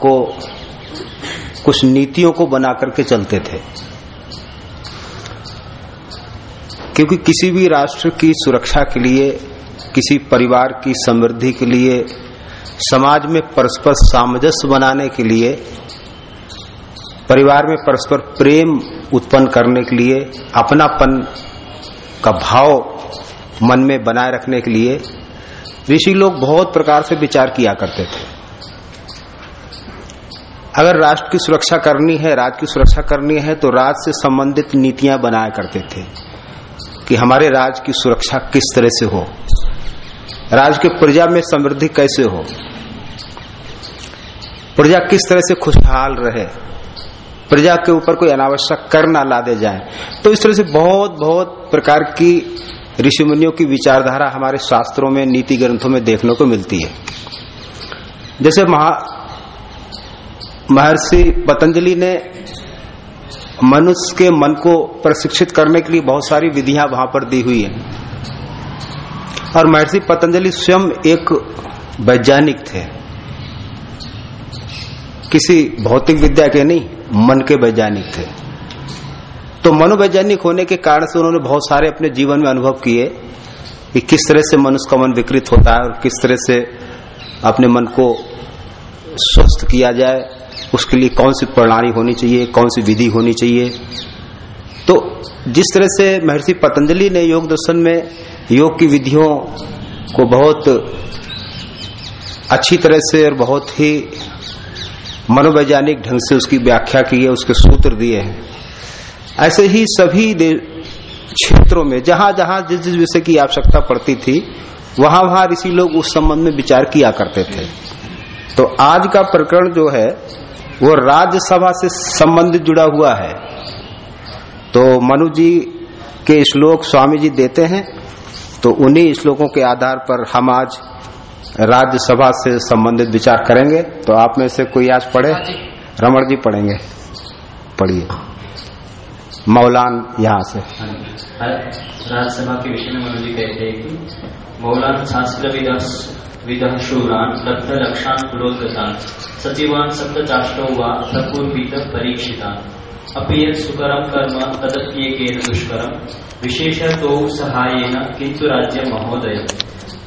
को, कुछ नीतियों को बना करके चलते थे। क्योंकि किसी भी राष्ट्र की सुरक्षा के लिए, किसी परिवार की समृद्धि के लिए, समाज में परस्पर सामंजस्य बनाने के लिए, परिवार में परस्पर प्रेम उत्पन्न करने के लिए, अपनापन का भाव मन में बनाए रखने के लिए, ऋषि लोग बहुत प्रकार से विचार किया करते थे। अगर राष्ट्र की सुरक्षा करनी है राज्य की सुरक्षा करनी है तो राज्य से संबंधित नीतियाँ बनाया करते थे कि हमारे राज्य की सुरक्षा किस तरह से हो। राज्य के प्रजा में समृद्धि कैसे हो। प्रजा किस तरह से खुशहाल रहे। प्रजा के ऊपर कोई अनावश्यक कर ना लादे जाए। तो इस तरह से बहुत बहुत प्रकार की ऋषि मुनियों की विचारधारा हमारे शास्त्रों में, नीति ग्रंथों में देखने को मिलती है। जैसे महा महर्षि पतंजलि ने मनुष्य के मन को प्रशिक्षित करने के लिए बहुत सारी विधियाँ वहाँ पर दी हुई है। और महर्षि पतंजलि स्वयं एक वैज्ञानिक थे। किसी भौतिक विद्या के नहीं, मन के वैज्ञानिक थे। तो मनोवैज्ञानिक होने के कारण से उन्होंने बहुत सारे अपने जीवन में अनुभव किए कि किस तरह से मनुष्य का मन विकृत होता है और किस तरह से अपने मन को स्वस्थ किया जाए। उसके लिए कौन सी प्रणाली होनी चाहिए, कौन सी विधि होनी चाहिए? तो जिस तरह से महर्षि पतंजलि ने योग दर्शन में योग की विधियों को बहुत अच्छी तरह से और बहुत ही मनोवैज्ञानिक ढंग से उसकी व्याख्या की है, उसके सूत्र दिए हैं। ऐसे ही सभी क्षेत्रों में जहाँ जहाँ जिस जिस विषय की आवश्यकता पड़ती थी वहाँ वहाँ ऋषि लोग उस संबंध में विचार किया करते थे। तो आज का प्रकरण जो है वो राज्यसभा से संबंधित जुड़ा हुआ है। तो मनु जी के श्लोक स्वामी जी देते हैं तो उन्हीं श्लोकों के आधार पर हम आज राज्यसभा से संबंधित विचार करेंगे। तो आप में से कोई आज पढ़े? रमण जी पढ़ेंगे। पढ़िए। मौलान यहाँ से। राज्यसभा के विषय में मनु जी कहते हैं कि मौलान शास्त्र विदः शूरान लक्षान पुरोधतान सचिवान सप्त चाष्टो वा अथपूर्वीत परीक्षितान। अपि सुकरम कर्म तदप्येकेन सहायेन राज्य महोदय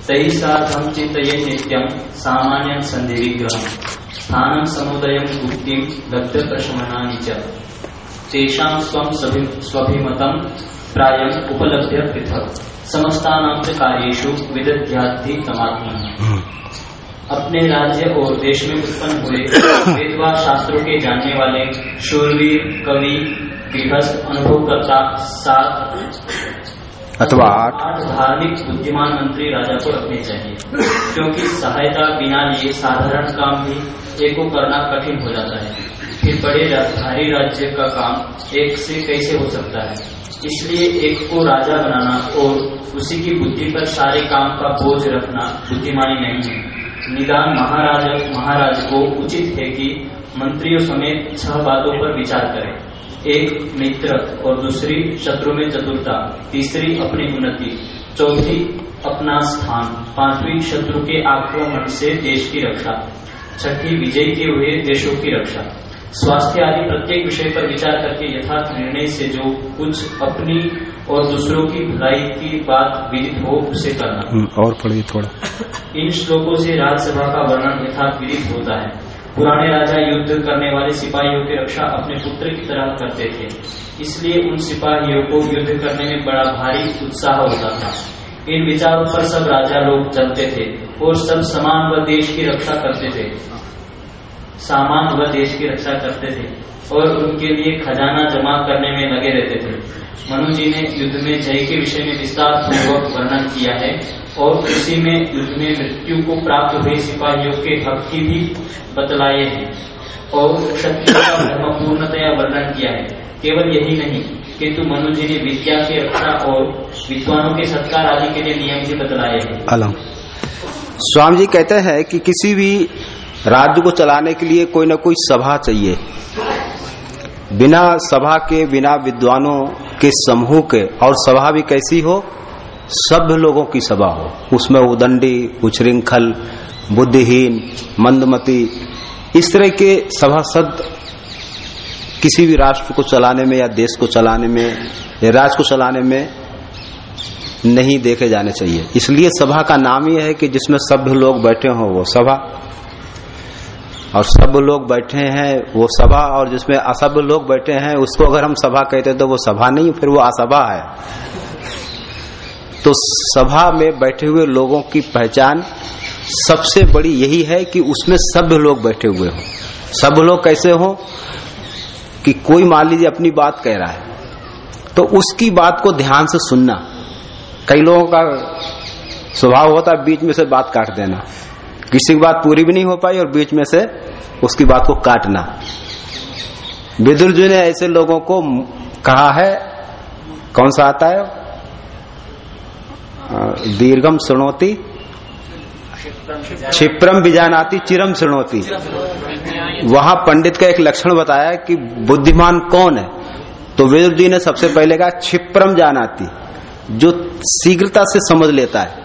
तैः साधं चिन्तयन् नित्यं सामान्यं सन्धि विग्रहम् स्थानं समुदयं लब्धप्रशमनानि च। प्रायम् उपलभ्य पृथक्। समस्तानां च कार्येषु विदध्याद्धि तमात्मनः अपने राज्य और देश में उत्पन्न हुए वेदवा शास्त्रों के जानने वाले शूरवीर कवि गृहस्थ अनुभवकर्ता सात अथवा आठ धार्मिक बुद्धिमान मंत्री राजा को रखने चाहिए क्योंकि सहायता बिना लिए साधारण काम भी एक करना कठिन हो जाता है। फिर बड़े भारी राज्य का काम एक से कैसे हो सकता है? इसलिए एक को राजा बनाना और उसी की बुद्धि पर सारे काम का बोझ रखना बुद्धिमानी नहीं है। निदान महाराज महाराज को उचित है कि मंत्रियों समेत छह बातों पर विचार करें। एक, मित्र, और दूसरी, शत्रु में चतुरता। तीसरी, अपनी उन्नति। चौथी, अपना स्थान। पांचवी, शत्रु के आक्रमण से देश की रक्षा। छठी, विजय के हुए देशों की रक्षा। स्वास्थ्य आदि प्रत्येक विषय पर विचार करके यथार्थ निर्णय से जो कुछ अपनी और दूसरों की भलाई की बात विदित हो उसे करना। और पढ़िए थोड़ा। इन श्लोकों से राज्यसभा का वर्णन यथार्थ विदित होता है। पुराने राजा युद्ध करने वाले सिपाहियों की रक्षा अपने पुत्र की तरह करते थे। इसलिए उन सिपाहियों को युद्ध करने में बड़ा भारी उत्साह होता था। इन विचारों पर सब राजा लोग चलते थे और सब समान व देश की रक्षा करते थे। सामान व देश की रक्षा करते थे और उनके लिए खजाना जमा करने में लगे रहते थे। मनु जी ने युद्ध में जय के विषय में विस्तार पूर्वक वर्णन किया है और उसी में युद्ध में मृत्यु को प्राप्त हुए सिपाहियों के हक की भी बतलाए हैं और क्षत्रिय का पूर्णतया वर्णन किया है। केवल यही नहीं, किंतु मनु जी ने विद्या की रक्षा और विद्वानों के सत्कार आदि के लिए नियम भी बतलाए हैं। स्वामी जी कहते हैं कि किसी भी राज्य को चलाने के लिए कोई ना कोई सभा चाहिए। बिना सभा के, बिना विद्वानों के समूह के, और सभा भी कैसी हो? सभ्य लोगों की सभा हो। उसमें उदंडी उच्छृंखल बुद्धिहीन, मंदमती, इस तरह के सभासद किसी भी राष्ट्र को चलाने में या देश को चलाने में, या राज्य को चलाने में नहीं देखे जाने चाहिए। इसलिए सभा का नाम ही है कि जिसमें सभ्य लोग बैठे हों वो सभा। और सब लोग बैठे हैं, वो सभा, और जिसमें असभ्य लोग बैठे हैं, उसको अगर हम सभा कहते हैं तो वो सभा नहीं, फिर वो असभा है। तो सभा में बैठे हुए लोगों की पहचान सबसे बड़ी यही है कि उसमें सभ्य लोग बैठे हुए हों। सब लोग कैसे हो? कि कोई मान लीजिए अपनी बात कह रहा है तो उसकी बात को ध्यान से सुनना। कई लोगों का स्वभाव होता है, बीच में से बात काट देना। किसी की बात पूरी भी नहीं हो पाई और बीच में से उसकी बात को काटना। विदुर जी ने ऐसे लोगों को कहा है, कौन सा आता है? दीर्घम सुनोती क्षिप्रम बिजानाती, चिरम सुनोती वहाँ पंडित का एक लक्षण बताया कि बुद्धिमान कौन है? तो वेद जी ने सबसे पहले कहा, क्षिप्रम जानाती, जो शीघ्रता से समझ लेता है।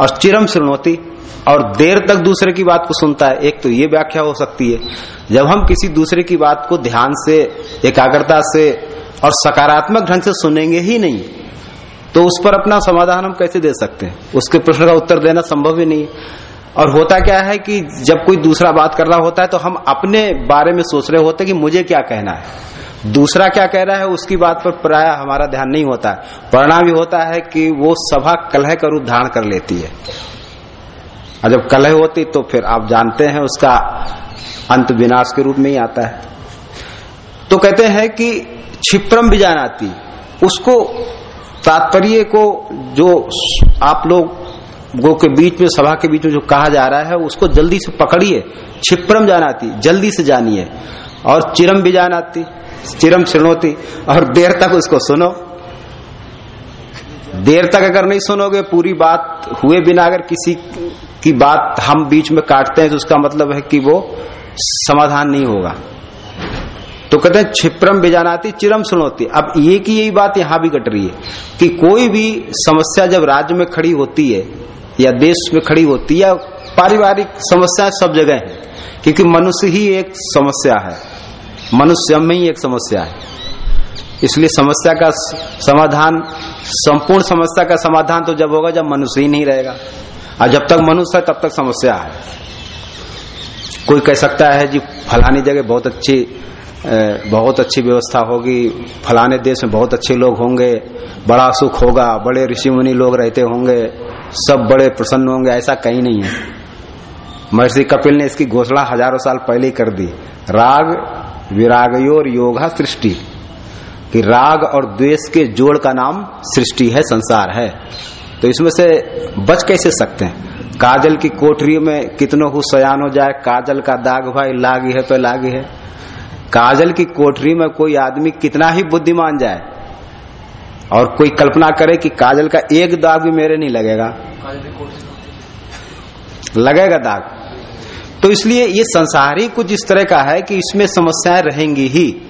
और चिरम सुनोती और देर तक दूसरे की बात को सुनता है। एक तो ये व्याख्या हो सकती है, जब हम किसी दूसरे की बात को ध्यान से, एकाग्रता से और सकारात्मक ढंग से सुनेंगे ही नहीं तो उस पर अपना समाधान हम कैसे दे सकते हैं? उसके प्रश्न का उत्तर देना संभव ही नहीं। और होता क्या है कि जब कोई दूसरा बात कर रहा होता है तो हम अपने बारे में सोच रहे होते कि मुझे क्या कहना है। दूसरा क्या कह रहा है, उसकी बात पर प्राय हमारा ध्यान नहीं होता है। परिणाम भी होता है कि वो सभा कलह का रूप धारण कर लेती है। और जब कलह होती तो फिर आप जानते हैं उसका अंत विनाश के रूप में ही आता है। तो कहते हैं कि क्षिप्रम भी जानाती उसको तात्पर्य को जो आप लोग गो के बीच में, सभा के बीच में जो कहा जा रहा है, उसको जल्दी से पकड़िए। क्षिप्रम जानाती जल्दी से जानिए। और चिरम भी जानाती चिरम सुनोती और देर तक उसको सुनो। देर तक अगर नहीं सुनोगे, पूरी बात हुए बिना अगर किसी की बात हम बीच में काटते हैं तो उसका मतलब है कि वो समाधान नहीं होगा। तो कहते हैं छिप्रम बेजानाती चिरम सुनोती। अब ये की यही बात यहाँ भी कट रही है कि कोई भी समस्या जब राज्य में खड़ी होती है या देश में खड़ी होती है या पारिवारिक समस्या सब जगह है, क्योंकि मनुष्य ही एक समस्या है। मनुष्य में ही एक समस्या है। इसलिए समस्या का समाधान, संपूर्ण समस्या का समाधान तो जब होगा जब मनुष्य ही नहीं रहेगा। और जब तक मनुष्य है, तब तक समस्या है। कोई कह सकता है जी, फलानी जगह बहुत अच्छी बहुत अच्छी व्यवस्था होगी, फलाने देश में बहुत अच्छे लोग होंगे, बड़ा सुख होगा, बड़े ऋषि मुनि लोग रहते होंगे, सब बड़े प्रसन्न होंगे, ऐसा कहीं नहीं है। महर्षि कपिल ने इसकी घोषणा हज़ारों साल पहले ही कर दी। राग विरागयोर योगा सृष्टि। कि राग और द्वेष के जोड़ का नाम सृष्टि है, संसार है। तो इसमें से बच कैसे सकते हैं? काजल की कोठरी में कितनों को सयान हो जाए? काजल का दाग भाई लागी है तो लागी है। काजल की कोठरी में कोई आदमी कितना ही बुद्धिमान जाए और कोई कल्पना करे कि काजल का एक दाग भी मेरे नहीं लगेगा। लगेगा दाग। तो इसलिए ये संसार ही कुछ इस तरह का है कि इसमें समस्याएँ रहेंगी ही।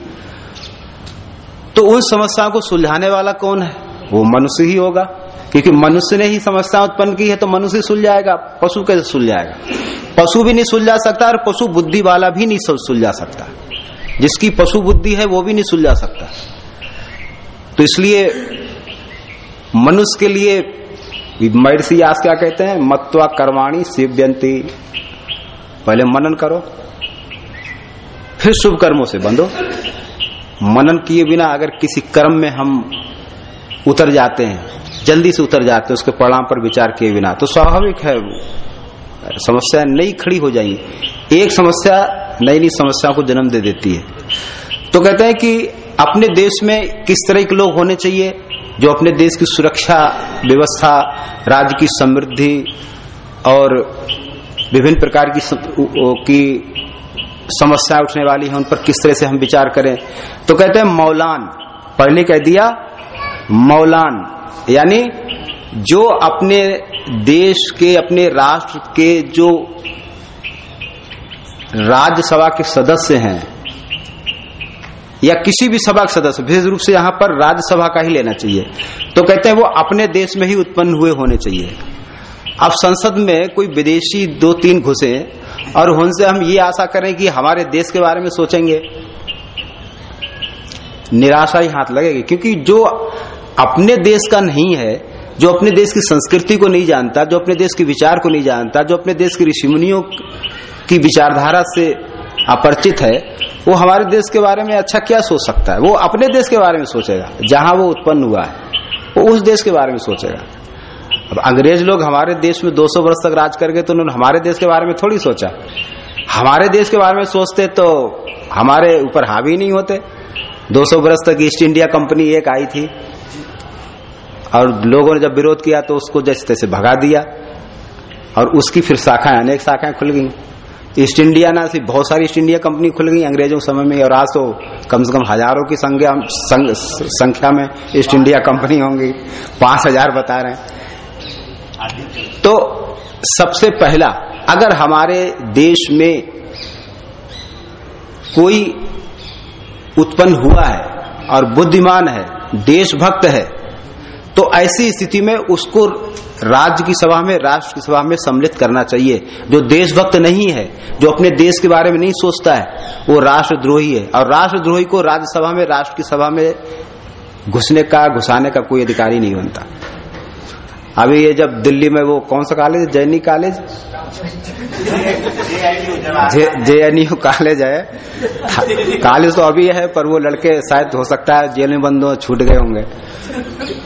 तो उन समस्याओं को सुलझाने वाला कौन है? वो मनुष्य ही होगा। क्योंकि मनुष्य ने ही समस्या उत्पन्न की है तो मनुष्य सुलझाएगा पशु कैसे सुलझाएगा पशु भी नहीं सुलझा सकता और पशु बुद्धि वाला भी नहीं सुलझा सकता। जिसकी पशु बुद्धि है वो भी नहीं सुलझा सकता। तो इसलिए मनुष्य के लिए महर्षि यास क्या कहते हैं? मत्वा कर्माणी शिव्यंती पहले मनन करो, फिर शुभ कर्मों से बंधो। मनन किए बिना अगर किसी कर्म में हम उतर जाते हैं जल्दी से उतर जाते हैं, उसके परिणाम पर विचार किए बिना। तो स्वाभाविक है समस्या नई खड़ी हो जाएगी। एक समस्या नई नई समस्याओं को जन्म दे देती है। तो कहते हैं कि अपने देश में किस तरह के लोग होने चाहिए, जो अपने देश की सुरक्षा, व्यवस्था, राज्य की समृद्धि और विभिन्न प्रकार की की समस्या उठने वाली है, उन पर किस तरह से हम विचार करें। तो कहते हैं मौलान पहले कह दिया, मौलान। यानी जो अपने देश के, अपने राष्ट्र के जो राज्यसभा के सदस्य हैं, या किसी भी सभा के सदस्य, विशेष रूप से यहाँ पर राज्यसभा का ही लेना चाहिए। तो कहते हैं वो अपने देश में ही उत्पन्न हुए होने चाहिए। अब संसद में कोई विदेशी दो तीन घुसे, और उनसे हम ये आशा करें कि हमारे देश के बारे में सोचेंगे। निराशा ही हाथ लगेगी, क्योंकि जो अपने देश का नहीं है, जो अपने देश की संस्कृति को नहीं जानता, जो अपने देश के विचार को नहीं जानता, जो अपने देश की ऋषिमुनियों की विचारधारा से अपरिचित है, वो हमारे देश के बारे में अच्छा क्या सोच सकता है? वो अपने देश के बारे में सोचेगा, जहाँ वो उत्पन्न हुआ है, वो उस देश के बारे में सोचेगा। अब अंग्रेज़ लोग हमारे देश में 200 वर्ष तक राज कर गए तो उन्होंने हमारे देश के बारे में थोड़ी सोचा। हमारे देश के बारे में सोचते तो हमारे ऊपर हावी नहीं होते। 200 वर्ष तक ईस्ट इंडिया कंपनी एक आई थी और लोगों ने जब विरोध किया तो उसको जैसे तैसे भगा दिया। और उसकी फिर शाखाएँ अनेक शाखाएँ खुल गई। ईस्ट इंडिया ना सिर्फ़ बहुत सारी ईस्ट इंडिया कंपनी खुल गई अंग्रेज़ों समय में और आज तो कम से कम हज़ारों की संख्या संग, संख्या में ईस्ट इंडिया कंपनी होंगी। पाँच हज़ार बता रहे हैं। तो सबसे पहला अगर हमारे देश में कोई उत्पन्न हुआ है और बुद्धिमान है देशभक्त है तो ऐसी स्थिति में उसको राज्य की सभा में, राष्ट्र की सभा में सम्मिलित करना चाहिए। जो देशभक्त नहीं है, जो अपने देश के बारे में नहीं सोचता है, वो राष्ट्रद्रोही है। और राष्ट्रद्रोही को राज्यसभा में, राष्ट्र की सभा में घुसने का, घुसाने का कोई अधिकारी नहीं बनता। अभी ये जब दिल्ली में वो कौन सा college जैनी college J N U college है कॉलेज तो अभी है, पर वो लड़के शायद हो सकता है जेल में बंद हो, छूट गए होंगे।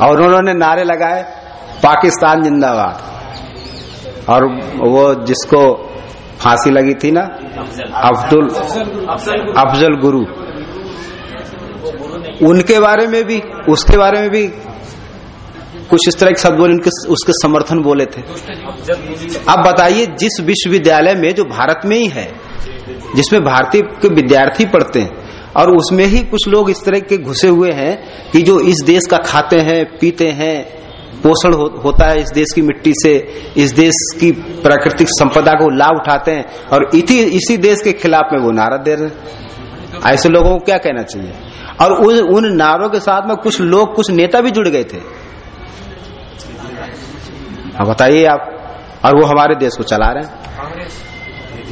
और उन्होंने नारे लगाए, पाकिस्तान जिंदाबाद। और वो जिसको फांसी लगी थी ना, अब्दुल अफजल गुरु। उनके बारे में भी, उसके बारे में भी कुछ इस तरह के शब्द बोले उसके समर्थन बोले थे। अब बताइए, जिस विश्वविद्यालय में, जो भारत में ही है, जिसमें भारतीय के विद्यार्थी पढ़ते हैं और उसमें ही कुछ लोग इस तरह के घुसे हुए हैं कि जो इस देश का खाते हैं पीते हैं पोषण हो, होता है इस देश की मिट्टी से इस देश की प्राकृतिक संपदा को लाभ उठाते हैं और इसी इसी देश के खिलाफ में वो नारा दे रहे हैं। ऐसे लोगों को क्या कहना चाहिए? और उन उन नारों के साथ में कुछ लोग कुछ नेता भी जुड़ गए थे। बताइए आप। और वो हमारे देश को चला रहे हैं।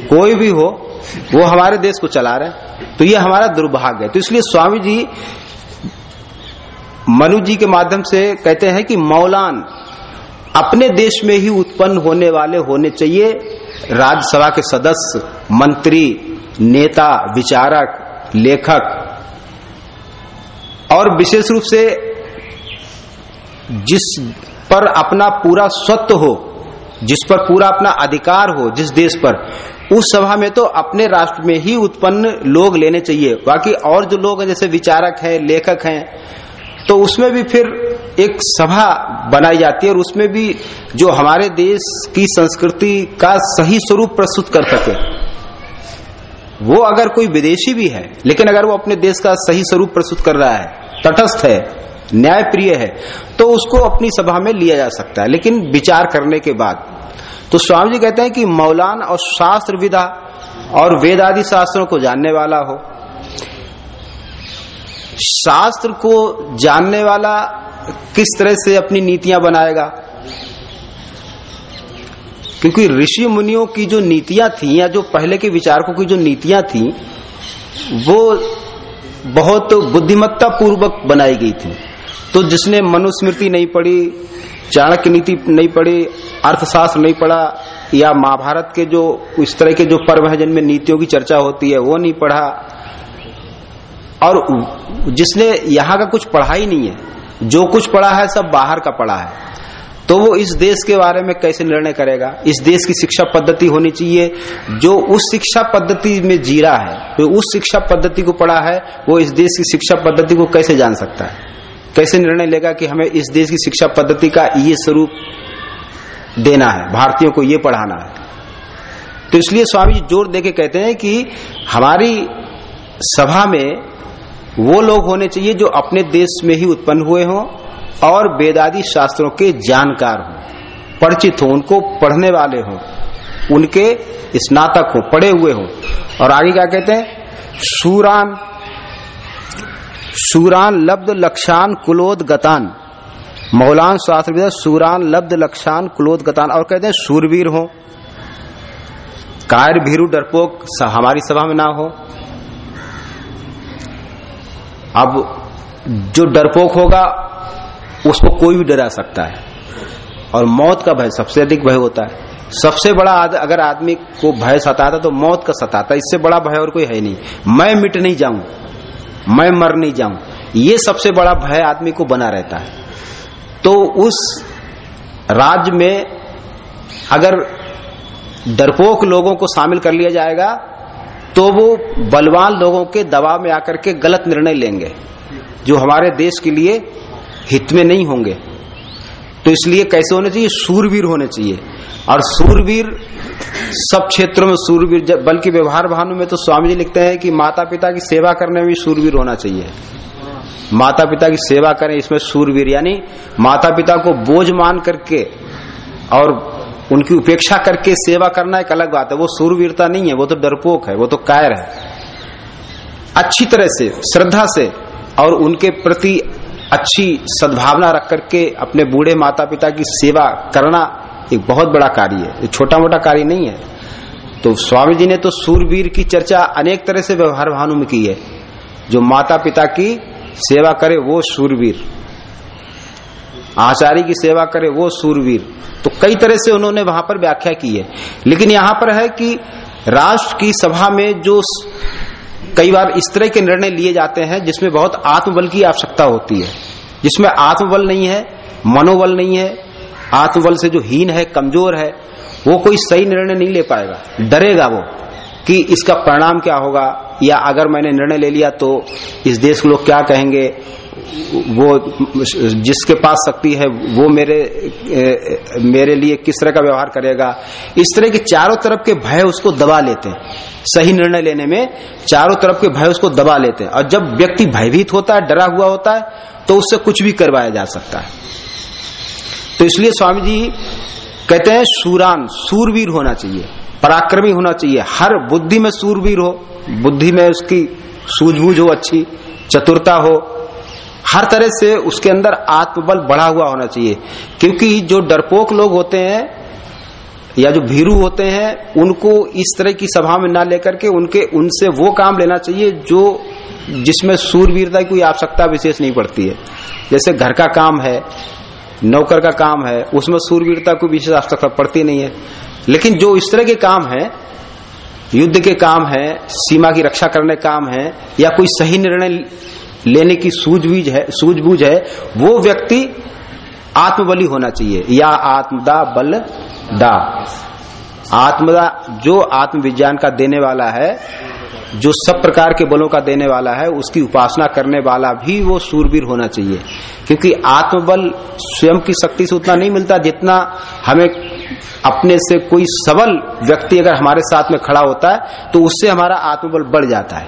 कोई भी हो, वो हमारे देश को चला रहे तो ये हमारा दुर्भाग्य है। तो इसलिए स्वामी जी मनु जी के माध्यम से कहते हैं कि मौलान अपने देश में ही उत्पन्न होने वाले होने चाहिए। राज्यसभा के सदस्य, मंत्री, नेता, विचारक, लेखक और विशेष रूप से जिस पर अपना पूरा स्वत्व हो, जिस पर पूरा अपना अधिकार हो, जिस देश पर उस सभा में तो अपने राष्ट्र में ही उत्पन्न लोग लेने चाहिए। बाकी और जो लोग हैं, जैसे विचारक हैं, लेखक हैं तो उसमें भी फिर एक सभा बनाई जाती है और उसमें भी जो हमारे देश की संस्कृति का सही स्वरूप प्रस्तुत कर सके। वो अगर कोई विदेशी भी है, लेकिन अगर वो अपने देश का सही स्वरूप प्रस्तुत कर रहा है, तटस्थ है न्याय प्रिय है तो उसको अपनी सभा में लिया जा सकता है। लेकिन विचार करने के बाद तो स्वामी जी कहते हैं कि मौलान और शास्त्र विधा और वेद आदि शास्त्रों को जानने वाला हो। शास्त्र को जानने वाला किस तरह से अपनी नीतियाँ बनाएगा? क्योंकि ऋषि मुनियों की जो नीतियाँ थी या जो पहले के विचारकों की जो नीतियाँ थी, वो बहुत बुद्धिमत्ता पूर्वक बनाई गई थी। तो जिसने मनुस्मृति नहीं पढ़ी चाणक्य नीति नहीं पढ़ी अर्थशास्त्र नहीं पढ़ा या महाभारत के जो, इस तरह के जो पर्व है जिनमें नीतियों की चर्चा होती है, वो नहीं पढ़ा। और जिसने यहाँ का कुछ पढ़ा ही नहीं है, जो कुछ पढ़ा है, सब बाहर का पढ़ा है। तो वो इस देश के बारे में कैसे निर्णय करेगा? इस देश की शिक्षा पद्धति होनी चाहिए। जो उस शिक्षा पद्धति में जीरा है, जो उस शिक्षा पद्धति को पढ़ा है, वो इस देश की शिक्षा पद्धति को कैसे जान सकता है? कैसे निर्णय लेगा कि हमें इस देश की शिक्षा पद्धति का ये स्वरूप देना है, भारतीयों को ये पढ़ाना है? तो इसलिए स्वामी ज़ोर देके कहते हैं कि हमारी सभा में वो लोग होने चाहिए जो अपने देश में ही उत्पन्न हुए हों और वेदादि शास्त्रों के जानकार हों, परिचित हो, उनको पढ़ने वाले हों, उनके स्नातक हो, पढ़े हुए हों। और आगे क्या कहते हैं? सूरान सूरान लब्ध लक्षान कुलोद गतान। मौलान शास्त्र सूरान लब्ध लक्षान क्लोध गतान। और कहते हैं सूरवीर हो। कायर भीरू डरपोक हमारी सभा में ना हो। अब जो डरपोक होगा उसको कोई भी डरा सकता है। और मौत का भय सबसे अधिक भय होता है। सबसे बड़ा आद, अगर आदमी को भय सताता तो मौत का सताता इससे बड़ा भय और कोई है नहीं। मैं मिट नहीं जाऊँ। मैं मर नहीं जाऊँ। ये सबसे बड़ा भय आदमी को बना रहता है। तो उस राज्य में अगर डरपोक लोगों को शामिल कर लिया जाएगा तो वो बलवान लोगों के दबाव में आकर के गलत निर्णय लेंगे, जो हमारे देश के लिए हित में नहीं होंगे। तो इसलिए कैसे होने चाहिए? सूरवीर होने चाहिए। और सूरवीर सब क्षेत्रों में सूरवीर बल्कि व्यवहार भानु में तो स्वामी जी लिखते हैं कि माता पिता की सेवा करने में भी सूरवीर होना चाहिए। माता पिता की सेवा करें, इसमें सूरवीर, यानी माता पिता को बोझ मान करके और उनकी उपेक्षा करके सेवा करना एक अलग बात है। वो सूरवीरता नहीं है, वो तो डरपोक है, वो तो कायर है। अच्छी तरह से, श्रद्धा से और उनके प्रति अच्छी सद्भावना रख करके अपने बूढ़े माता पिता की सेवा करना एक बहुत बड़ा कार्य है। ये छोटा मोटा कार्य नहीं है। तो स्वामी जी ने तो सूरवीर की चर्चा अनेक तरह से व्यवहार भानु में की है। जो माता पिता की सेवा करे वो सूरवीर आचार्य की सेवा करे वो सूरवीर तो कई तरह से उन्होंने वहाँ पर व्याख्या की है। लेकिन यहाँ पर है कि राष्ट्र की सभा में जो कई बार इस तरह के निर्णय लिए जाते हैं जिसमें बहुत आत्मबल की आवश्यकता होती है। जिसमें आत्मबल नहीं है, मनोबल नहीं है आत्मबल से जो हीन है, कमज़ोर है, वो कोई सही निर्णय नहीं ले पाएगा। डरेगा वो कि इसका परिणाम क्या होगा, या अगर मैंने निर्णय ले लिया तो इस देश के लोग क्या कहेंगे, वो जिसके पास शक्ति है, वो मेरे मेरे लिए किस तरह का व्यवहार करेगा। इस तरह के चारों तरफ़ के भय उसको दबा लेते हैं। सही निर्णय लेने में चारों तरफ़ के भय उसको दबा लेते हैं। और जब व्यक्ति भयभीत होता है, डरा हुआ होता है तो उससे कुछ भी करवाया जा सकता है। तो इसलिए स्वामी जी कहते हैं सूरान, सूरवीर होना चाहिए, पराक्रमी होना चाहिए। हर बुद्धि में सूरवीर हो, बुद्धि में उसकी सूझबूझ हो, अच्छी चतुरता हो, हर तरह से उसके अंदर आत्मबल बढ़ा हुआ होना चाहिए। क्योंकि जो डरपोक लोग होते हैं, या जो भीरू होते हैं, उनको इस तरह की सभा में ना लेकर के उनके, उनसे वो काम लेना चाहिए जो, जिसमें सूरवीरता की कोई आवश्यकता विशेष नहीं पड़ती है। जैसे घर का काम है नौकर का काम है, उसमें सूरवीरता को विशेष आवश्यकता पड़ती नहीं है। लेकिन जो इस तरह के काम है, युद्ध के काम है, सीमा की रक्षा करने काम है, या कोई सही निर्णय लेने की सूझबूझ है सूझबूझ है, वो व्यक्ति आत्मबली होना चाहिए। या आत्मदा बल दा। आत्मदा जो आत्मविज्ञान का देने वाला है, जो सब प्रकार के बलों का देने वाला है, उसकी उपासना करने वाला भी वो सूरवीर होना चाहिए। क्योंकि आत्मबल स्वयं की शक्ति से उतना नहीं मिलता जितना हमें अपने से कोई सबल व्यक्ति अगर हमारे साथ में खड़ा होता है तो उससे हमारा आत्मबल बढ़ जाता है।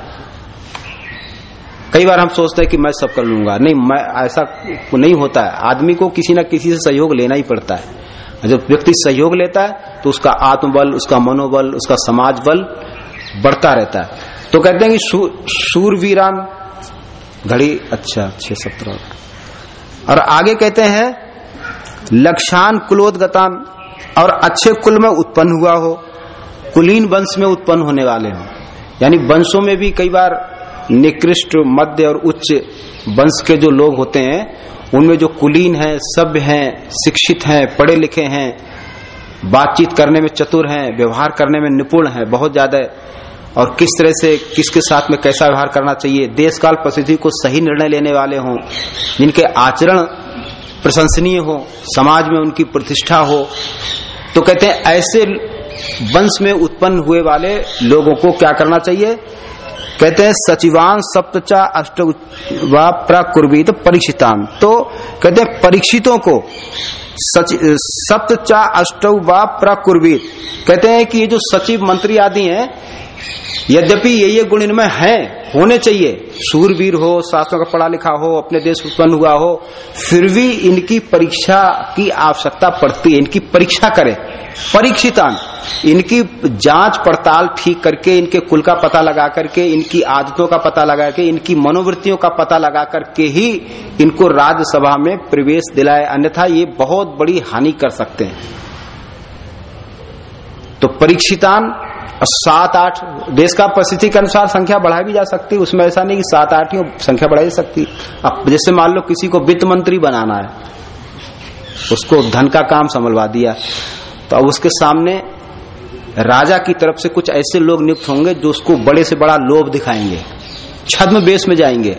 कई बार हम सोचते हैं कि मैं सब कर लूँगा। नहीं, मैं, ऐसा नहीं होता है। आदमी को किसी ना किसी से सहयोग लेना ही पड़ता है। जब व्यक्ति सहयोग लेता है तो उसका आत्मबल, उसका मनोबल, उसका समाज बल बढ़ता रहता है। तो कहते हैं कि शूरवीरान घड़ी अच्छा छह, सत्रह। और आगे कहते हैं, लक्षान कुलोदगतान और अच्छे कुल में उत्पन्न हुआ हो। कुलीन वंश में उत्पन्न होने वाले हो। यानी वंशों में भी कई बार निकृष्ट, मध्य और उच्च वंश के जो लोग होते हैं, उनमें जो कुलीन है, सभ्य हैं, शिक्षित हैं, पढ़े लिखे हैं, बातचीत करने में चतुर हैं, व्यवहार करने में निपुण हैं, बहुत ज़्यादा और किस तरह से, किसके साथ में कैसा व्यवहार करना चाहिए? देश काल परिस्थिति को सही निर्णय लेने वाले हों, जिनके आचरण प्रशंसनीय हो, समाज में उनकी प्रतिष्ठा हो। तो कहते हैं, ऐसे वंश में उत्पन्न हुए वाले लोगों को क्या करना चाहिए? कहते हैं, सचिवान सप्तचा अष्ट प्रकुर्वित परीक्षितान। तो कहते हैं, परीक्षितों को सप्तचा अष्ट व प्रकुर्वित कहते हैं कि ये जो सचिव मंत्री आदि हैं यद्यपि ये ये गुण इनमें हैं, होने चाहिए। सूरवीर हो, शास्त्रों का पढ़ा लिखा हो, अपने देश उत्पन्न हुआ हो, फिर भी इनकी परीक्षा की आवश्यकता पड़ती है, इनकी परीक्षा करें। परीक्षितान, इनकी जाँच पड़ताल ठीक करके, इनके कुल का पता लगा करके, इनकी आदतों का पता लगा के, इनकी मनोवृत्तियों का पता लगा करके ही इनको राज्यसभा में प्रवेश दिलाए, अन्यथा ये बहुत बड़ी हानि कर सकते हैं। तो परीक्षितान सात आठ, देश का परिस्थिति के अनुसार संख्या बढ़ाई भी जा सकती है। उसमें ऐसा नहीं कि सात आठ ही संख्या बढ़ाई जा सकती। अब जैसे मान लो किसी को वित्त मंत्री बनाना है, उसको धन का काम संभलवा दिया तो अब उसके सामने राजा की तरफ़ से कुछ ऐसे लोग नियुक्त होंगे जो उसको बड़े से बड़ा लोभ दिखाएँगे, छद्म बेस में जाएँगे।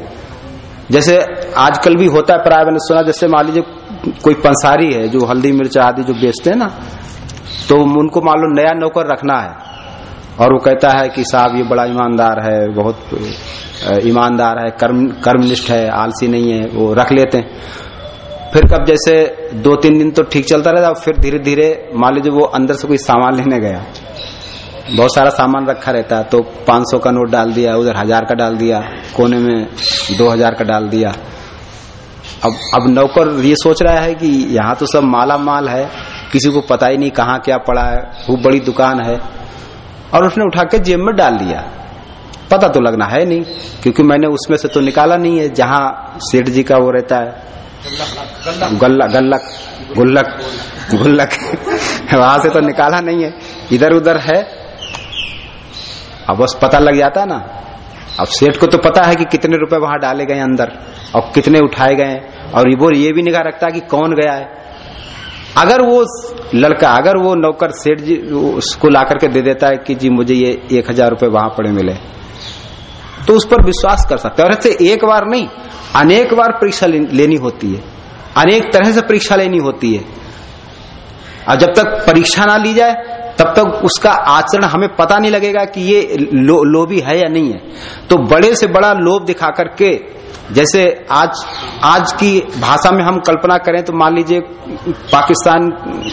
जैसे आजकल भी होता है प्राय मैंने सुना, जैसे मान लीजिए कोई पंसारी है, जो हल्दी मिर्च आदि जो बेचते हैं ना तो उनको मान लो नया नौकर रखना है। और वो कहता है कि साहब, ये बड़ा ईमानदार है, बहुत ईमानदार है, कर्म, कर्मनिष्ठ है, आलसी नहीं है, वो रख लेते हैं। फिर कब जैसे दो तीन दिन तो ठीक चलता रहता, फिर धीरे धीरे मान लीजिए वो अंदर से कोई सामान लेने गया। बहुत सारा सामान रखा रहता है तो 500 का नोट डाल दिया, उधर हज़ार का डाल दिया, कोने में 2000 का डाल दिया। अब अब नौकर ये सोच रहा है कि यहाँ तो सब माला माल है, किसी को पता ही नहीं कहाँ क्या पड़ा है, खूब बड़ी दुकान है और उसने उठा के जेब में डाल दिया। पता तो लगना है नहीं, क्योंकि मैंने उसमें से तो निकाला नहीं है, जहाँ सेठ जी का वो रहता है। गल्लक गल्लक, गुल्लक गुल्लक। वहाँ से तो निकाला नहीं है इधर उधर है। अब बस पता लग जाता ना। अब सेठ को तो पता है कि कितने रुपए वहाँ डाले गए अंदर, और कितने उठाए गए और वो ये भी निगाह रखता है कि कौन गया है। अगर वो लड़का अगर वो नौकर सेठ जी उसको ला करके दे देता है कि जी मुझे ये एक हज़ार रुपए वहाँ पड़े मिले तो उस पर विश्वास कर सकते हैं। और ऐसे एक बार नहीं अनेक बार परीक्षा लेनी होती है। अनेक तरह से परीक्षा लेनी होती है। और जब तक परीक्षा ना ली जाए तब तक उसका आचरण हमें पता नहीं लगेगा कि ये लो, लोभी है या नहीं है। तो बड़े से बड़ा लोभ दिखा करके जैसे आज आज की भाषा में हम कल्पना करें तो मान लीजिए पाकिस्तान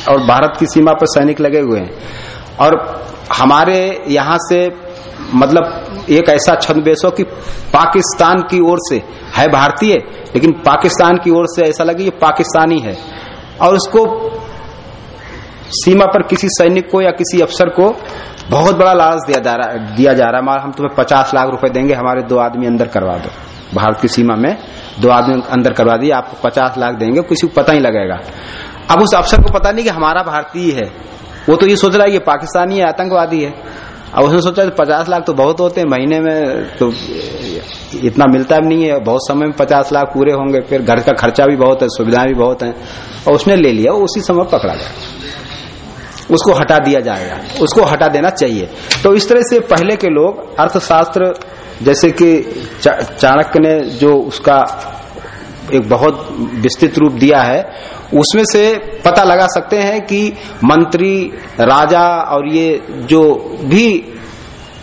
और भारत की सीमा पर सैनिक लगे हुए हैं। और हमारे यहाँ से मतलब एक ऐसा छंदबेश हो कि पाकिस्तान की ओर से है भारतीय, लेकिन पाकिस्तान की ओर से ऐसा लगे ये पाकिस्तानी है। और उसको सीमा पर किसी सैनिक को या किसी अफसर को बहुत बड़ा लालच दिया जा रहा, दिया जा रहा है। हम तुम्हें पचास लाख रुपए देंगे, हमारे दो आदमी अंदर करवा दो। भारत की सीमा में दो आदमी अंदर करवा दिए आपको पचास लाख देंगे, किसी को पता ही लगेगा। अब उस अफसर को पता नहीं कि हमारा भारतीय है। वो तो ये सोच रहा है ये पाकिस्तानी है, आतंकवादी है। अब उसने सोचा पचास लाख तो बहुत होते हैं, महीने में तो इतना मिलता भी नहीं है, बहुत समय में पचास लाख पूरे होंगे, फिर घर का खर्चा भी बहुत है, सुविधाएँ भी बहुत है। और उसने ले लिया उसी समय पकड़ा गया। उसको हटा दिया जाएगा, उसको हटा देना चाहिए। तो इस तरह से पहले के लोग अर्थशास्त्र, जैसे कि चाणक्य ने जो उसका एक बहुत विस्तृत रूप दिया है, उसमें से पता लगा सकते हैं कि मंत्री, राजा और ये जो भी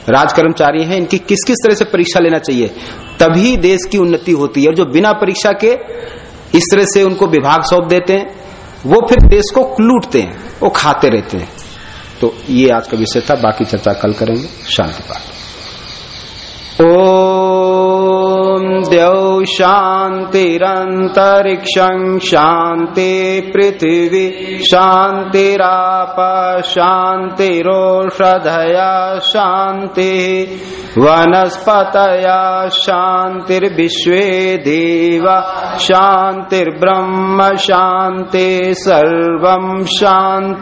राज कर्मचारी हैं, इनकी किस किस तरह से परीक्षा लेना चाहिए। तभी देश की उन्नति होती है और जो बिना परीक्षा के इस तरह से उनको विभाग सौंप देते हैं, वो फिर देश को लूटते हैं। वो खाते रहते हैं। तो ये आज का विषय था, बाकी चर्चा कल करेंगे। शांति पाठ। ॐ द्यौ शान्तिरन्तरिक्षं शान्ति पृथिवी शान्तिराप शान्तिरोषधया शान्तिः वनस्पतया शान्तिर्विश्वे देव शान्तिर्ब्रह्म शान्ति सर्वं शान्ति